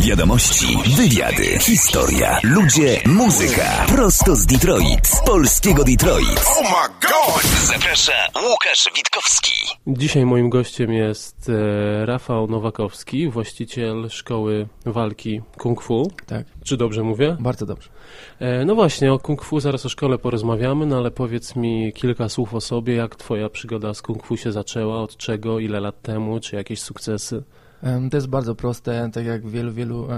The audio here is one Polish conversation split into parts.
Wiadomości, wywiady, historia, ludzie, muzyka. Prosto z Detroit, z polskiego Detroit. Oh my god! Zaprasza Łukasz Witkowski. Dzisiaj moim gościem jest e, Rafał Nowakowski, właściciel szkoły walki Kung Fu. Tak, Czy dobrze mówię? bardzo dobrze. E, no właśnie, o Kung Fu zaraz o szkole porozmawiamy, no ale powiedz mi kilka słów o sobie, jak twoja przygoda z Kung Fu się zaczęła, od czego, ile lat temu, czy jakieś sukcesy? To jest bardzo proste, tak jak wielu, wielu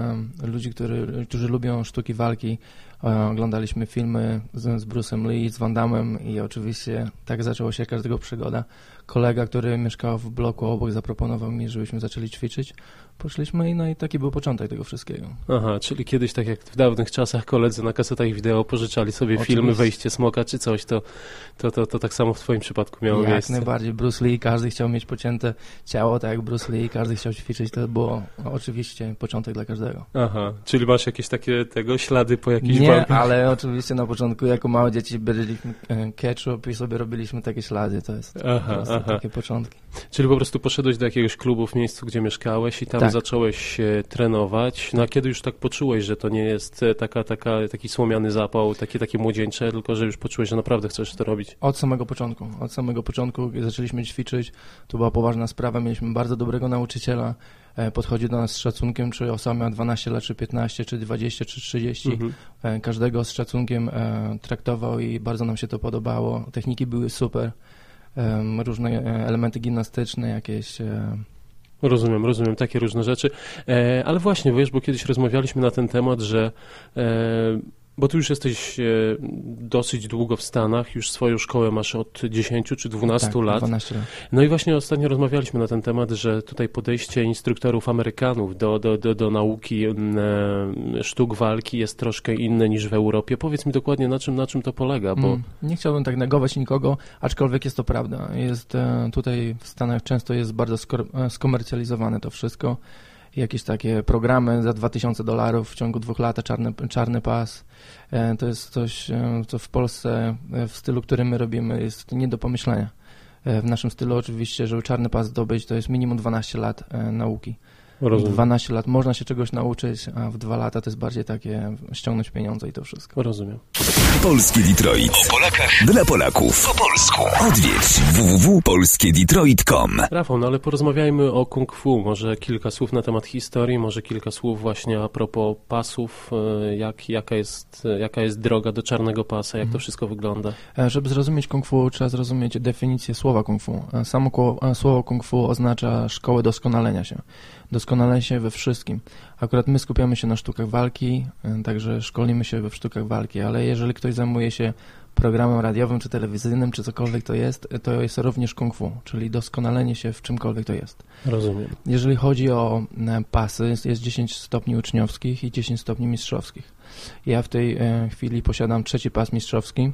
ludzi, który, którzy lubią sztuki walki. E, Oglądaliśmy filmy z, z Bruce'em Lee, z Van Damme i oczywiście tak zaczęła się każdego przygoda. Kolega, który mieszkał w bloku obok, zaproponował mi, żebyśmy zaczęli ćwiczyć. Poszliśmy i no i taki był początek tego wszystkiego. Aha, czyli kiedyś, tak jak w dawnych czasach, koledzy na kasetach wideo pożyczali sobie Oczywiście. filmy, wejście smoka czy coś, to, to, to, to tak samo w twoim przypadku miało Jak miejsce. najbardziej Bruce Lee, każdy chciał mieć pocięte ciało, tak jak Bruce Lee, każdy chciał ćwiczyć. To było oczywiście początek dla każdego. Aha, czyli masz jakieś takie tego ślady po jakichś Nie, ale oczywiście na początku jako małe dzieci byliśmy e, ketchup i sobie robiliśmy takie ślady, to jest Aha, aha. takie początki. Czyli po prostu poszedłeś do jakiegoś klubu w miejscu, gdzie mieszkałeś i tam Tak. zacząłeś trenować. No a kiedy już tak poczułeś, że to nie jest e, taka, taka, taki słomiany zapał, takie, takie młodzieńcze, tylko że już poczułeś, że naprawdę chcesz to robić? Od samego początku, od samego początku zaczęliśmy ćwiczyć, to była poważna sprawa, mieliśmy bardzo dobrego nauczyciela, e, podchodził do nas z szacunkiem, czy osoba miała 12 lat, czy 15, czy 20, czy 30. Mhm. E, Każdego z szacunkiem e, traktował i bardzo nam się to podobało. Techniki były super, różne elementy gimnastyczne, jakieś... Rozumiem, rozumiem, takie różne rzeczy. Ale właśnie, wiesz, bo kiedyś rozmawialiśmy na ten temat, że bo ty już jesteś e, dosyć długo w Stanach, już swoją szkołę masz od 10 czy 12 tak, lat. 12 lat. No i właśnie ostatnio rozmawialiśmy na ten temat, że tutaj podejście instruktorów Amerykanów do, do, do, do nauki e, sztuk walki jest troszkę inne niż w Europie. Powiedz mi dokładnie, na czym, na czym to polega, bo Mm, Nie chciałbym tak negować nikogo, aczkolwiek jest to prawda. Jest e, tutaj w Stanach często jest bardzo skomercjalizowane to wszystko. Jakieś takie programy za 2000 dolarów w ciągu dwóch lat, czarny, czarny pas. E, To jest coś, e, co w Polsce e, w stylu, który my robimy jest nie do pomyślenia. W naszym stylu oczywiście, żeby czarny pas zdobyć, to jest minimum 12 lat nauki. W rozumiem. 12 lat można się czegoś nauczyć, a w dwa lata to jest bardziej takie ściągnąć pieniądze i to wszystko. Rozumiem. Polski Detroit. O Polakach Dla Polaków. po polsku. Odwiedź www.polskiedetroit.com Rafał, no ale porozmawiajmy o kung fu. Może kilka słów na temat historii, może kilka słów właśnie a propos pasów. e, Jak, jaka, jest, jaka jest droga do czarnego pasa, jak to wszystko wygląda? E, Żeby zrozumieć kung fu, trzeba zrozumieć definicję słowa kung fu. E, Samo słowo kung fu oznacza szkołę doskonalenia się. Doskonalenia się we wszystkim. Akurat my skupiamy się na sztukach walki, e, także szkolimy się we sztukach walki, ale jeżeli ktoś zajmuje się programem radiowym, czy telewizyjnym, czy cokolwiek to jest, e, to jest również kung fu, czyli doskonalenie się w czymkolwiek to jest. Rozumiem. Jeżeli chodzi o e, pasy, jest- jest 10 stopni uczniowskich i 10 stopni mistrzowskich. Ja w tej chwili posiadam trzeci pas mistrzowski.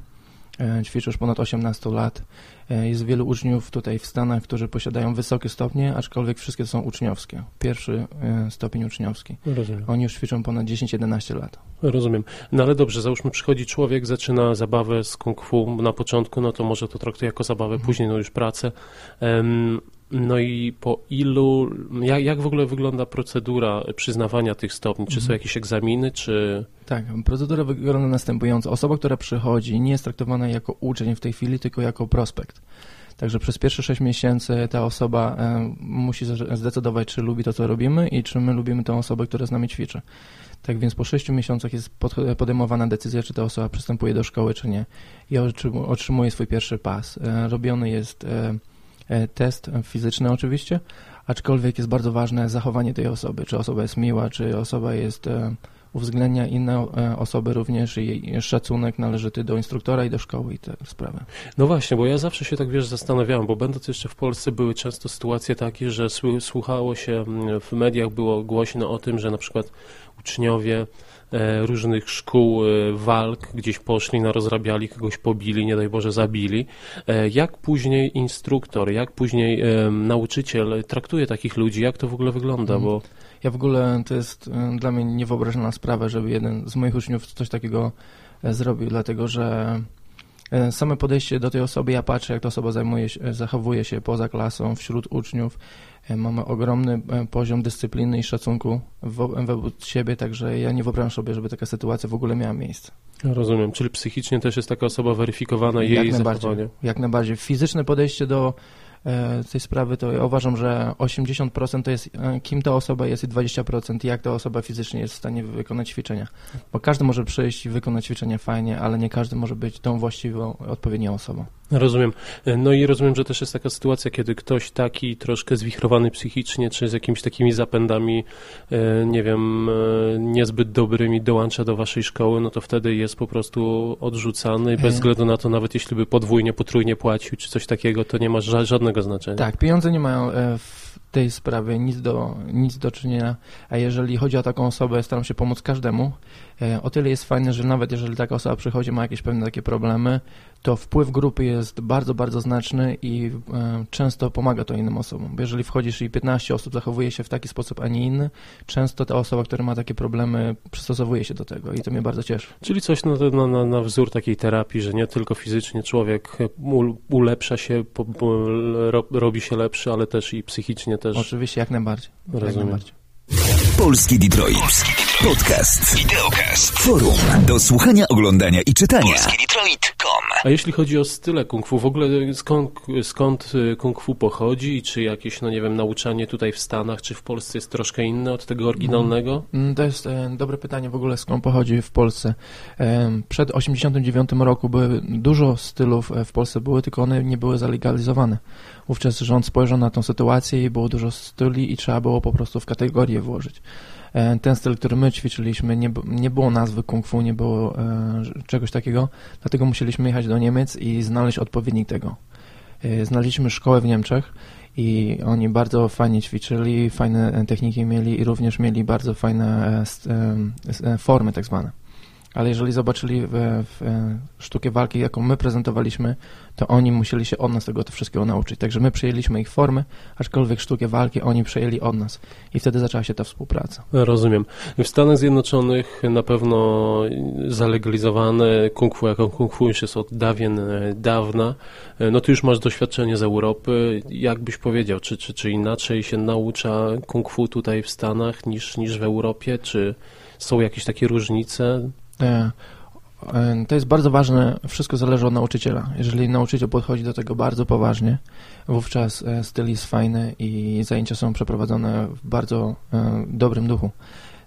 E, Ćwiczę już ponad 18 lat. E, Jest wielu uczniów tutaj w Stanach, którzy posiadają wysokie stopnie, aczkolwiek wszystkie są uczniowskie. Pierwszy e, stopień uczniowski. Rozumiem. Oni już ćwiczą ponad 10-11 lat. Rozumiem. No ale dobrze, załóżmy, przychodzi człowiek, zaczyna zabawę z kung fu na początku, no to może to traktuje jako zabawę, Mhm. później no już pracę. No i po ilu, jak, jak w ogóle wygląda procedura przyznawania tych stopni? Czy są Mhm. jakieś egzaminy, czy... Tak, procedura wygląda następująco. Osoba, która przychodzi, nie jest traktowana jako uczeń w tej chwili, tylko jako prospekt. Także przez pierwsze 6 miesięcy ta osoba e, musi zde- zdecydować, czy lubi to, co robimy i czy my lubimy tę osobę, która z nami ćwiczy. Tak więc po 6 miesiącach jest pod, podejmowana decyzja, czy ta osoba przystępuje do szkoły, czy nie. I otrzymu- otrzymuje swój pierwszy pas. E, robiony jest e, test fizyczny oczywiście, aczkolwiek jest bardzo ważne zachowanie tej osoby. Czy osoba jest miła, czy osoba jest... E, uwzględnia inne e, osoby również i jej szacunek należyty do instruktora i do szkoły i te sprawy. No właśnie, bo ja zawsze się tak, wiesz, zastanawiałem, bo będąc jeszcze w Polsce były często sytuacje takie, że słuchało się, mm, w mediach było głośno o tym, że na przykład uczniowie e, różnych szkół e, walk gdzieś poszli, narozrabiali, kogoś pobili, nie daj Boże zabili. E, Jak później instruktor, jak później e, nauczyciel traktuje takich ludzi, jak to w ogóle wygląda, Mhm. bo Ja w ogóle to jest e, dla mnie niewyobrażalna sprawa, żeby jeden z moich uczniów coś takiego e, zrobił, dlatego że E, Same podejście do tej osoby, ja patrzę, jak ta osoba zajmuje się, zachowuje się poza klasą, wśród uczniów. E, Mamy ogromny e, poziom dyscypliny i szacunku wo- wobec siebie, także ja nie wyobrażam sobie, żeby taka sytuacja w ogóle miała miejsce. Rozumiem, czyli psychicznie też jest taka osoba weryfikowana, Jak jej zachowanie. Jak najbardziej. Fizyczne podejście do e, tej sprawy, to ja uważam, że 80% to jest e, kim ta osoba jest i 20% jak ta osoba fizycznie jest w stanie wykonać ćwiczenia. Bo każdy może przyjść i wykonać ćwiczenia fajnie, ale nie każdy może być tą właściwą, odpowiednią osobą. Rozumiem. No i rozumiem, że też jest taka sytuacja, kiedy ktoś taki troszkę zwichrowany psychicznie, czy z jakimiś takimi zapędami, e, nie wiem, e, niezbyt dobrymi dołącza do waszej szkoły, no to wtedy jest po prostu odrzucany i bez E. względu na to, nawet jeśli by podwójnie, potrójnie płacił, czy coś takiego, to nie ma ża- żadnego znaczenia. Tak, pieniądze nie mają e, tej sprawie nic do, nic do czynienia, a jeżeli chodzi o taką osobę, staram się pomóc każdemu. E, O tyle jest fajne, że nawet jeżeli taka osoba przychodzi, ma jakieś pewne takie problemy, to wpływ grupy jest bardzo, bardzo znaczny i e, często pomaga to innym osobom. Bo jeżeli wchodzisz i 15 osób zachowuje się w taki sposób, a nie inny, często ta osoba, która ma takie problemy, przystosowuje się do tego i to mnie bardzo cieszy. Czyli coś na, na, na, wzór takiej terapii, że nie tylko fizycznie człowiek ul- ulepsza się, robi się lepszy, ale też i psychicznie też. Oczywiście, jak najbardziej. Jak Rozumiem. najbardziej. Polski Detroit. Podcast. Wideokast. Forum. Do słuchania, oglądania i czytania. A jeśli chodzi o style kung fu, w ogóle skąd, skąd y, kung fu pochodzi i czy jakieś, no nie wiem, nauczanie tutaj w Stanach, czy w Polsce jest troszkę inne od tego oryginalnego? Mm, To jest e, dobre pytanie w ogóle, skąd pochodzi w Polsce. Em, Przed 89 roku były dużo stylów e, w Polsce były, tylko one nie były zalegalizowane. Wówczas rząd spojrzał na tą sytuację i było dużo styli i trzeba było po prostu w kategorię włożyć. E, Ten styl, który my ćwiczyliśmy, nie, nie było nazwy kung fu, nie było e, czegoś takiego, dlatego musieliśmy jechać do Niemiec i znaleźć odpowiednik tego. E, Znaleźliśmy szkołę w Niemczech i oni bardzo fajnie ćwiczyli, fajne techniki mieli i również mieli bardzo fajne formy tak zwane. Ale jeżeli zobaczyli w, w e, sztukę walki, jaką my prezentowaliśmy, to oni musieli się od nas tego wszystkiego nauczyć. Także my przyjęliśmy ich formy, aczkolwiek sztukę walki oni przejęli od nas. I wtedy zaczęła się ta współpraca. Rozumiem. W Stanach Zjednoczonych na pewno zalegalizowane kung fu, jako kung fu już jest od dawien e, dawna. E, No ty już masz doświadczenie z Europy. Jak byś powiedział, czy, czy, czy inaczej się naucza kung fu tutaj w Stanach niż, niż w Europie? Czy są jakieś takie różnice? E, e, To jest bardzo ważne, wszystko zależy od nauczyciela. Jeżeli nauczyciel podchodzi do tego bardzo poważnie, wówczas e, styl jest fajny i zajęcia są przeprowadzone w bardzo dobrym duchu.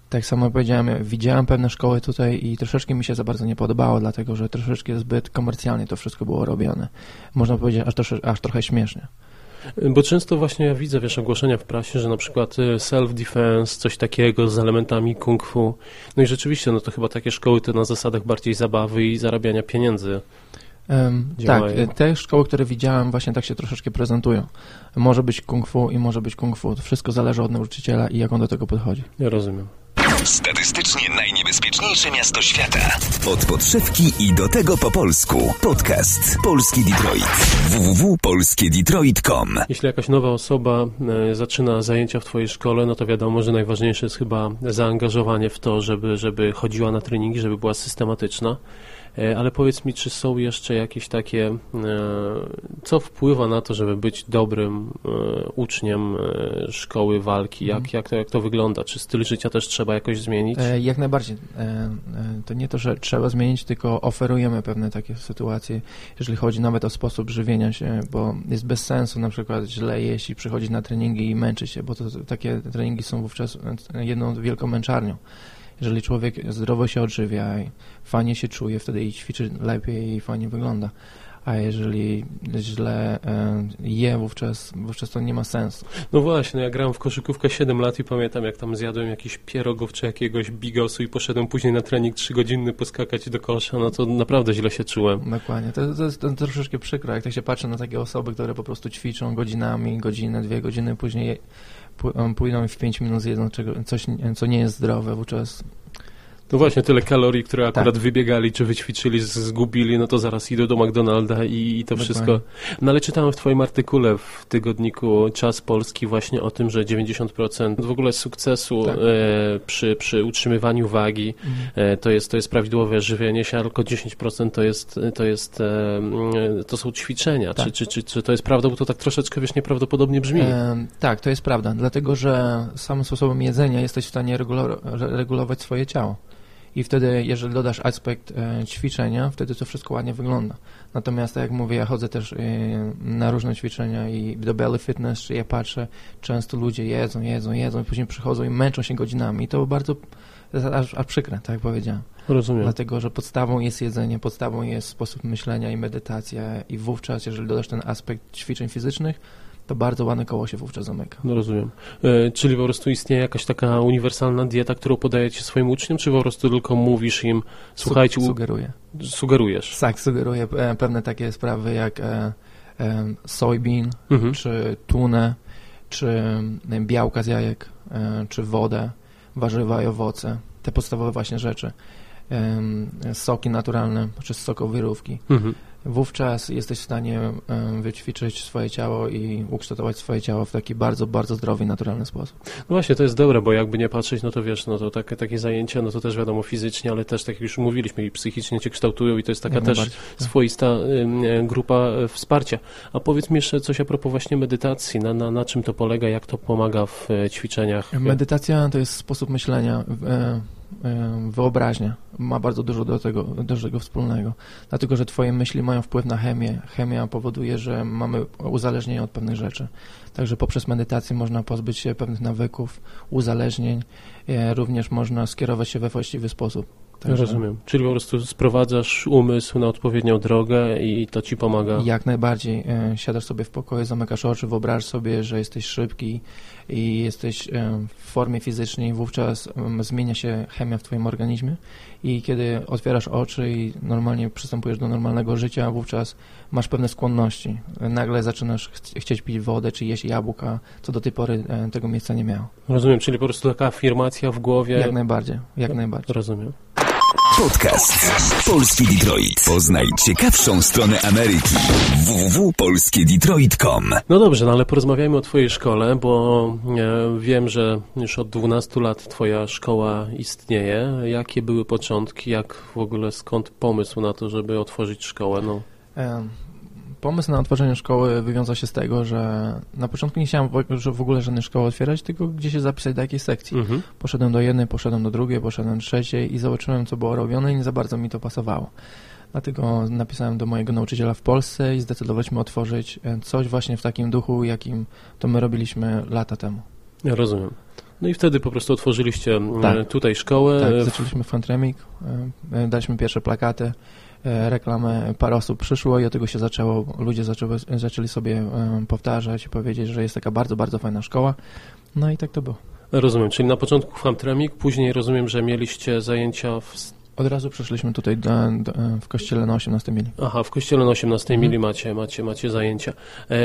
Tak samo powiedziałem, widziałem pewne szkoły tutaj i troszeczkę mi się za bardzo nie podobało, dlatego że troszeczkę zbyt komercjalnie to wszystko było robione. Można powiedzieć aż, trosze, aż trochę śmiesznie. Bo często właśnie ja widzę, wiesz, ogłoszenia w prasie, że na przykład y, self-defense, coś takiego z elementami kung fu. No i rzeczywiście, no to chyba takie szkoły to na zasadach bardziej zabawy i zarabiania pieniędzy. Em, tak, e, te szkoły, które widziałem, właśnie tak się troszeczkę prezentują. Może być kung fu i może być kung fu. To wszystko zależy od nauczyciela i jak on do tego podchodzi. Ja rozumiem. Statystycznie najniebezpieczniejsze miasto świata. Od podszewki i do tego po polsku. Podcast Polski Detroit. www.polskiedetroit.com Jeśli jakaś nowa osoba e, zaczyna zajęcia w Twojej szkole, no to wiadomo, że najważniejsze jest chyba zaangażowanie w to, żeby, żeby chodziła na treningi, żeby była systematyczna. E, Ale powiedz mi, czy są jeszcze jakieś takie, e, co wpływa na to, żeby być dobrym e, uczniem szkoły walki? Jak, jak, to, jak to wygląda? Czy styl życia też trzeba jakoś zmienić? Jak najbardziej. To nie to, że trzeba zmienić, tylko oferujemy pewne takie sytuacje, jeżeli chodzi nawet o sposób żywienia się, bo jest bez sensu na przykład źle jeść i przychodzić na treningi i męczyć się, bo to, takie treningi są wówczas jedną wielką męczarnią. Jeżeli człowiek zdrowo się odżywia i fajnie się czuje, wtedy i ćwiczy lepiej i fajnie wygląda. A jeżeli źle e, je, wówczas, wówczas to nie ma sensu. No właśnie, ja grałem w koszykówkę 7 lat i pamiętam, jak tam zjadłem jakiś pierogów czy jakiegoś bigosu i poszedłem później na trening 3-godzinny poskakać do kosza, no to naprawdę źle się czułem. Dokładnie. To, to jest to troszeczkę przykre, jak tak się patrzy na takie osoby, które po prostu ćwiczą godzinami, godzinę, dwie godziny, później pójdą w pięć minut zjedzą czego, coś, co nie jest zdrowe, wówczas No właśnie, tyle kalorii, które Tak. akurat wybiegali, czy wyćwiczyli, zgubili, no to zaraz idą do McDonalda i, i to Dokładnie. wszystko. No ale czytałem w twoim artykule w tygodniku Czas Polski właśnie o tym, że 90% w ogóle sukcesu Tak. e, przy, przy utrzymywaniu wagi Mhm. e, to jest, to jest prawidłowe żywienie się, a tylko 10% to jest, to jest, e, mm, to są ćwiczenia. Tak. Czy, czy, czy, czy to jest prawda? Bo to tak troszeczkę, wiesz, nieprawdopodobnie brzmi. Em, tak, to jest prawda, dlatego że samym sposobem jedzenia jesteś w stanie regulo- re- regulować swoje ciało. I wtedy, jeżeli dodasz aspekt e, ćwiczenia, wtedy to wszystko ładnie wygląda. Natomiast, tak jak mówię, ja chodzę też e, na różne ćwiczenia i do Belly Fitness, czy ja patrzę, często ludzie jedzą, jedzą, jedzą i później przychodzą i męczą się godzinami. I to bardzo aż, aż przykre, tak jak powiedziałem. Rozumiem. Dlatego, że podstawą jest jedzenie, podstawą jest sposób myślenia i medytacja i wówczas, jeżeli dodasz ten aspekt ćwiczeń fizycznych, to bardzo ładne koło się wówczas zamyka. No rozumiem. E, czyli po prostu istnieje jakaś taka uniwersalna dieta, którą podajecie swoim uczniom, czy po prostu tylko mówisz im, słuchajcie, Su- sugeruję. sugerujesz? Tak, sugeruję e, pewne takie sprawy jak e, e, soybean, Mhm. czy tunę, czy białka z jajek, e, czy wodę, warzywa i owoce. Te podstawowe właśnie rzeczy. Soki naturalne, czy sokowirówki. Mhm. Wówczas jesteś w stanie wyćwiczyć swoje ciało i ukształtować swoje ciało w taki bardzo, bardzo zdrowy naturalny sposób. No właśnie, to jest dobre, bo jakby nie patrzeć, no to wiesz, no to takie, takie zajęcia, no to też wiadomo fizycznie, ale też tak jak już mówiliśmy i psychicznie cię kształtują i to jest taka Jak też najbardziej. swoista e, grupa e, wsparcia. A powiedz mi jeszcze coś a propos właśnie medytacji, na, na, na czym to polega, jak to pomaga w e, ćwiczeniach? Medytacja to jest sposób myślenia, wyobraźnia. Ma bardzo dużo do tego, wspólnego. Dlatego, że twoje myśli mają wpływ na chemię. Chemia powoduje, że mamy uzależnienie od pewnych rzeczy. Także poprzez medytację można pozbyć się pewnych nawyków, uzależnień. E, Również można skierować się we właściwy sposób. Także Rozumiem. Czyli po prostu sprowadzasz umysł na odpowiednią drogę i to ci pomaga. Jak najbardziej. E, Siadasz sobie w pokoju, zamykasz oczy, wyobraź sobie, że jesteś szybki i jesteś w formie fizycznej, wówczas zmienia się chemia w twoim organizmie i kiedy otwierasz oczy i normalnie przystępujesz do normalnego życia, wówczas masz pewne skłonności. Nagle zaczynasz chc- chcieć pić wodę czy jeść jabłka, co do tej pory tego miejsca nie miało. Rozumiem, czyli po prostu taka afirmacja w głowie. Jak najbardziej, jak najbardziej. Rozumiem. Podcast Polski Detroit. Poznaj ciekawszą stronę Ameryki. www.polskiedetroit.com No dobrze, no ale porozmawiajmy o Twojej szkole, bo e, wiem, że już od 12 lat Twoja szkoła istnieje. Jakie były początki, jak w ogóle skąd pomysł na to, żeby otworzyć szkołę? No, Pomysł na otworzenie szkoły wywiązał się z tego, że na początku nie chciałem w- ogóle żadnej szkoły otwierać, tylko gdzieś się zapisać do jakiejś sekcji. mhm. Poszedłem do jednej, poszedłem do drugiej, poszedłem do trzeciej i zobaczyłem, co było robione i nie za bardzo mi to pasowało. Dlatego napisałem do mojego nauczyciela w Polsce i zdecydowaliśmy otworzyć e, coś właśnie w takim duchu, jakim to my robiliśmy lata temu. Ja rozumiem. No i wtedy po prostu otworzyliście e, Tak. tutaj szkołę. Tak, zaczęliśmy Fantremik, e, e, daliśmy pierwsze plakaty, e, reklamę, parę osób przyszło i od tego się zaczęło. Ludzie zaczęły, zaczęli sobie powtarzać i powiedzieć, że jest taka bardzo, bardzo fajna szkoła. No i tak to było. Rozumiem, czyli na początku Famtremik, później rozumiem, że mieliście zajęcia w... Od razu przeszliśmy tutaj do, do, w kościele na 18 mili. Aha, w kościele na 18 Mhm. mili macie, macie, macie zajęcia. E,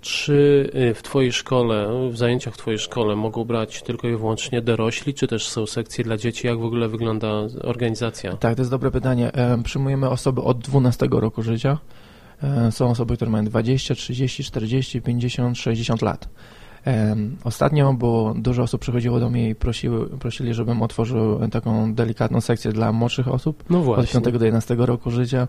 czy e, w Twojej szkole, w zajęciach w Twojej szkole mogą brać tylko i wyłącznie dorośli, czy też są sekcje dla dzieci? Jak w ogóle wygląda organizacja? Tak, to jest dobre pytanie. E, przyjmujemy osoby od 12 roku życia. E, są osoby, które mają 20, 30, 40, 50, 60 lat. Ostatnio, bo dużo osób przychodziło do mnie i prosiły, prosili, żebym otworzył taką delikatną sekcję dla młodszych osób. No od właśnie. 5 do 11 roku życia.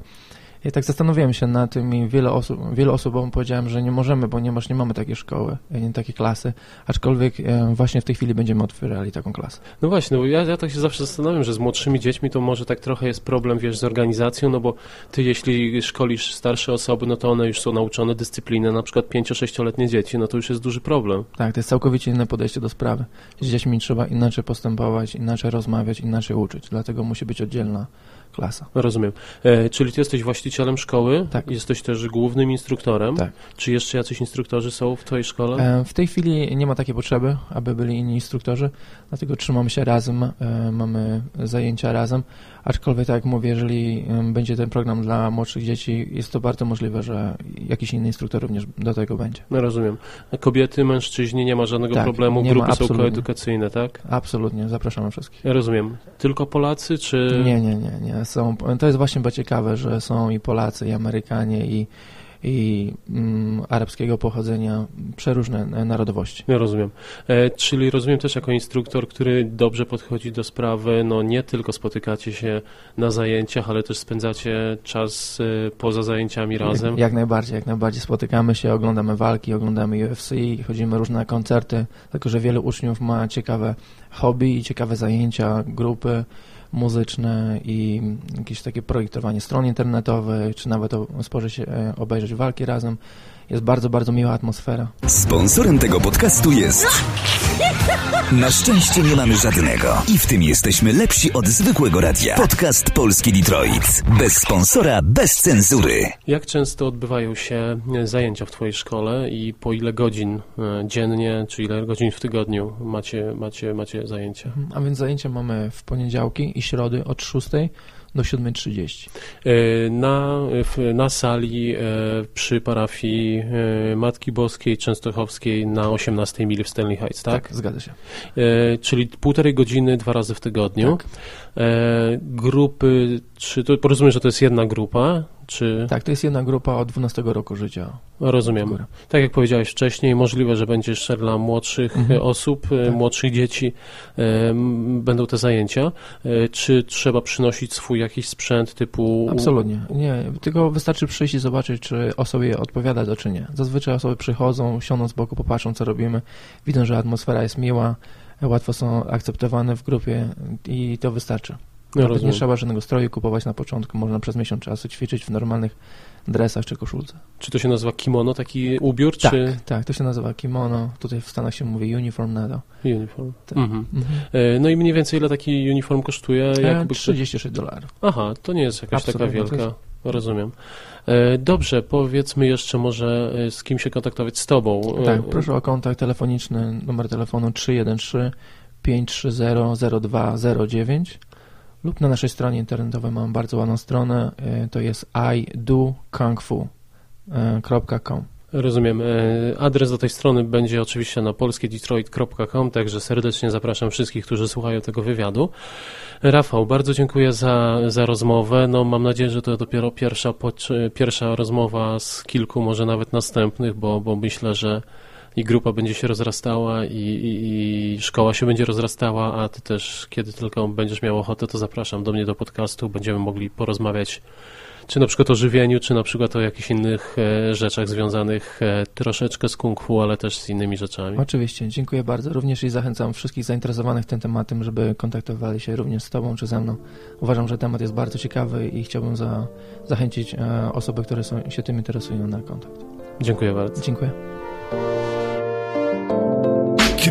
I tak zastanowiłem się nad tym i wiele osób, wielu osobom powiedziałem, że nie możemy, ponieważ nie mamy takiej szkoły, e, nie takiej klasy, aczkolwiek e, właśnie w tej chwili będziemy otwierali taką klasę. No właśnie, bo ja, ja tak się zawsze zastanawiam, że z młodszymi dziećmi to może tak trochę jest problem, wiesz, z organizacją, no bo ty jeśli szkolisz starsze osoby, no to one już są nauczone dyscypliny, na przykład 5-6-letnie dzieci, no to już jest duży problem. Tak, to jest całkowicie inne podejście do sprawy. Z dziećmi trzeba inaczej postępować, inaczej rozmawiać, inaczej uczyć, dlatego musi być oddzielna klasa. Rozumiem. E, czyli ty jesteś właścicielem szkoły, Tak. jesteś też głównym instruktorem. Tak. Czy jeszcze jacyś instruktorzy są w twojej szkole? E, W tej chwili nie ma takiej potrzeby, aby byli inni instruktorzy, dlatego trzymamy się razem, e, mamy zajęcia razem, aczkolwiek tak jak mówię, jeżeli będzie ten program dla młodszych dzieci, jest to bardzo możliwe, że jakiś inny instruktor również do tego będzie. No rozumiem. Kobiety, mężczyźni, nie ma żadnego Tak, problemu, nie ma, grupy są absolutnie. koedukacyjne, tak? Absolutnie, zapraszamy wszystkich. Ja rozumiem. Tylko Polacy, czy... Nie, nie, nie, nie. Są, to jest właśnie ciekawe, że są i Polacy, i Amerykanie, i, i mm, arabskiego pochodzenia, przeróżne narodowości. Ja rozumiem. E, czyli rozumiem też jako instruktor, który dobrze podchodzi do sprawy, no nie tylko spotykacie się na zajęciach, ale też spędzacie czas e, poza zajęciami razem. Jak, jak najbardziej, jak najbardziej spotykamy się, oglądamy walki, oglądamy UFC, chodzimy różne na koncerty, tylko że wielu uczniów ma ciekawe hobby i ciekawe zajęcia, grupy muzyczne i jakieś takie projektowanie stron internetowych, czy nawet spożyć, e, obejrzeć walki razem. Jest bardzo, bardzo miła atmosfera. Sponsorem tego podcastu jest. Na szczęście nie mamy żadnego. I w tym jesteśmy lepsi od zwykłego radia. Podcast Polski Detroit. Bez sponsora, bez cenzury. Jak często odbywają się e, zajęcia w twojej szkole i po ile godzin e, dziennie, czy ile godzin w tygodniu macie, macie, macie zajęcia? A więc zajęcia mamy w poniedziałki i środy od 6 do 7.30. E, Na, na sali e, przy parafii e, Matki Boskiej Częstochowskiej na 18 mili w Stanley Heights, tak? zgadza się. Czyli półtorej godziny dwa razy w tygodniu. Tak. Grupy, czy to porozumiem, że to jest jedna grupa, czy Tak, to jest jedna grupa od 12 roku życia. Rozumiem. Tak jak powiedziałeś wcześniej, możliwe, że będzie jeszcze dla młodszych Mhm. e, osób, e, Tak. młodszych dzieci e, będą te zajęcia. Czy trzeba przynosić swój jakiś sprzęt typu Absolutnie. Nie, tylko wystarczy przyjść i zobaczyć, czy osobie odpowiada to, czy nie. Zazwyczaj osoby przychodzą, siądą z boku, popatrzą, co robimy, widzą, że atmosfera jest miła, łatwo są akceptowane w grupie i to wystarczy. No, Nawet rozumiem. nie trzeba żadnego stroju kupować na początku, można przez miesiąc czasu ćwiczyć w normalnych dresach czy koszulce. Czy to się nazywa kimono, taki ubiór, Tak, czy tak, to się nazywa kimono, tutaj w Stanach się mówi uniform na to. uniform? Tak. Mhm. Mhm. E, No i mniej więcej ile taki uniform kosztuje? E, Jakby 36 dolarów. Aha, to nie jest jakaś taka Absolutnie, to wielka. Rozumiem. E, Dobrze, powiedzmy jeszcze może z kim się kontaktować z tobą. Tak, proszę o kontakt telefoniczny, numer telefonu 313 530 0209 lub na naszej stronie internetowej mam bardzo ładną stronę, y, to jest idokungfu.com. Rozumiem. E, Adres do tej strony będzie oczywiście na polskiedetroit.com, także serdecznie zapraszam wszystkich, którzy słuchają tego wywiadu. Rafał, bardzo dziękuję za, za rozmowę. No, mam nadzieję, że to dopiero pierwsza, pierwsza rozmowa z kilku, może nawet następnych, bo, bo myślę, że i grupa będzie się rozrastała i, i, i szkoła się będzie rozrastała, a ty też, kiedy tylko będziesz miał ochotę, to zapraszam do mnie do podcastu. Będziemy mogli porozmawiać czy na przykład o żywieniu, czy na przykład o jakichś innych e, rzeczach związanych e, troszeczkę z kung fu, ale też z innymi rzeczami. Oczywiście, dziękuję bardzo. Również i zachęcam wszystkich zainteresowanych tym tematem, żeby kontaktowali się również z Tobą czy ze mną. Uważam, że temat jest bardzo ciekawy i chciałbym za, zachęcić e, osoby, które są, się tym interesują na kontakt. Dziękuję bardzo. Dziękuję.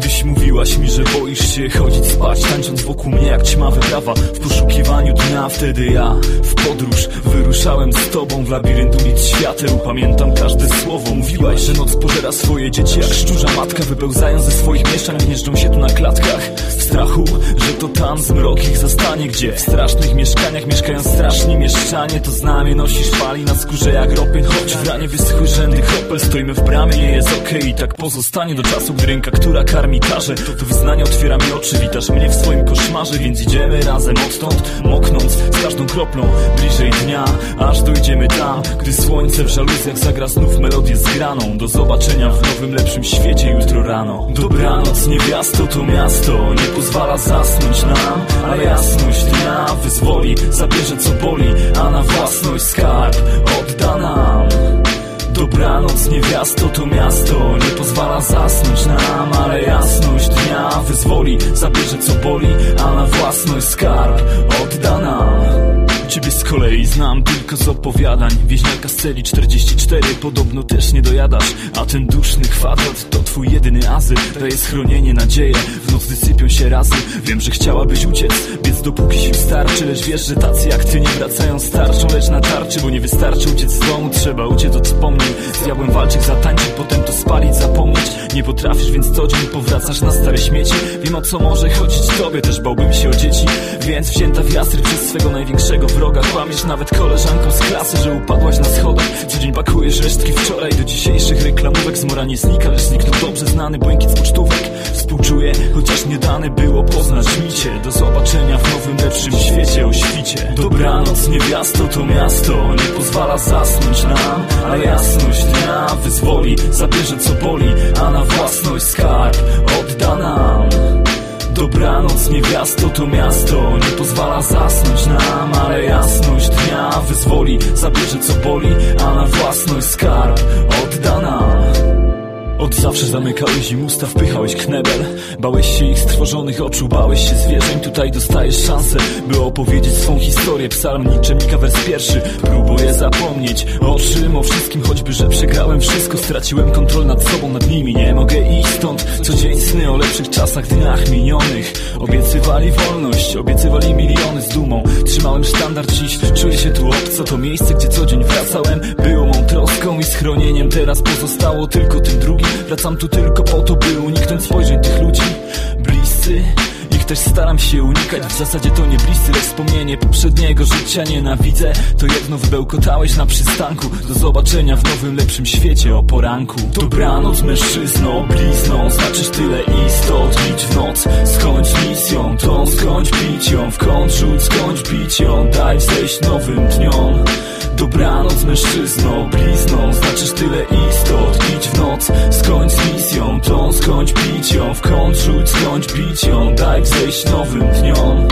Kiedyś mówiłaś mi, że boisz się chodzić spać Tańcząc wokół mnie jak ćma wyprawa. W poszukiwaniu dnia Wtedy ja w podróż wyruszałem z tobą W labirynt ulic świateł. Pamiętam każde słowo. Mówiłaś, że noc pożera swoje dzieci Jak szczurza matka Wypełzają ze swoich mieszkań Gnieżdżą się tu na klatkach. W strachu, że to tam zmrok ich zastanie Gdzie w strasznych mieszkaniach mieszkają straszni mieszczanie. To znamie nosisz fali na skórze jak Robin Choć w ranie wyschły rzędy kropel Stoimy w bramie, nie jest okej. I tak pozostanie do czasu, gdy ręka, która karmi każe To wyznanie otwiera mi oczy Witasz mnie w swoim koszmarze Więc idziemy razem odtąd Moknąc z każdą kroplą Bliżej dnia, aż dojdziemy tam Gdy słońce w żaluzjach zagra znów melodię zgraną. Do zobaczenia w nowym, lepszym świecie jutro rano. Dobranoc, niewiasto, to miasto Nie pozwala zasnąć nam. Ale jasność dnia wyzwoli Zabierze co boli A na własność skarb odda nam Dobranoc, niewiasto, to miasto Nie pozwala zasnąć nam Ale jasność dnia wyzwoli Zabierze co boli, a na własność skarb odda nam Ciebie z kolei. Znam tylko z opowiadań Wieśniaka z celi 44 Podobno też nie dojadasz A ten duszny kwadrat to twój jedyny azyl. Daje schronienie, nadzieję W nocy sypią się razy. Wiem, że chciałabyś uciec Więc dopóki sił starczy Lecz wiesz, że tacy jak ty nie wracają starczą Lecz na tarczy, bo nie wystarczy uciec z domu. Trzeba uciec od wspomnień. Z diabłem walczyć, zatańczyć Potem to spalić, zapomnieć. Nie potrafisz, więc co dzień powracasz na stare śmieci. Wiem o co może chodzić tobie Też bałbym się o dzieci. Więc wzięta w jasry przez swego największego wroga Kłamiesz nawet koleżanką z klasy, że upadłaś na schodach. Co dzień pakujesz resztki wczoraj do dzisiejszych reklamówek. Z mora nie znika, lecz zniknął dobrze znany błękit z pocztówek. Współczuję, chociaż nie dane było poznać mi cię Do zobaczenia w nowym, lepszym świecie o świcie. Dobranoc, niewiasto to miasto Nie pozwala zasnąć nam. A jasność dnia wyzwoli Zabierze co boli, a na własność skarb odda nam Dobranoc, niewiasto to miasto. Nie pozwala zasnąć nam Ale jasność dnia wyzwoli. Zabierze co boli, a na własność skarb odda nam od zawsze zamykałeś im usta, wpychałeś knebel. Bałeś się ich stworzonych oczu, bałeś się zwierzeń. Tutaj dostajesz szansę, by opowiedzieć swą historię. Psalm niczemnika wers pierwszy, próbuję zapomnieć O czym, o wszystkim, choćby, że przegrałem wszystko. Straciłem kontrolę nad sobą, nad nimi, nie mogę iść stąd. Co dzień sny o lepszych czasach, dniach minionych. Obiecywali wolność, obiecywali miliony. Z dumą Trzymałem sztandar. Dziś, czuję się tu obco. To miejsce, gdzie co dzień wracałem, było mą troską i schronieniem. Teraz pozostało tylko tym drugim Wracam tu tylko po to, by uniknąć spojrzeń tych ludzi Bliscy też staram się unikać. W zasadzie to nie bliscy, lecz wspomnienie poprzedniego życia. Nienawidzę, to jedno wybełkotałeś na przystanku. Do zobaczenia w nowym, lepszym świecie. O poranku. Dobranoc mężczyzno, blizną Znaczysz tyle istot, licz w noc. Skończ misją tą, skończ ją. W kąt rzuć, skończ ją. Daj zejść nowym dniom. Dobranoc mężczyzno, blizną Znaczysz tyle istot, idź w noc. Skończ z misją tą, skończ ją. W kąt rzuć, skończ bić ją. Daj wzejść nowym dniom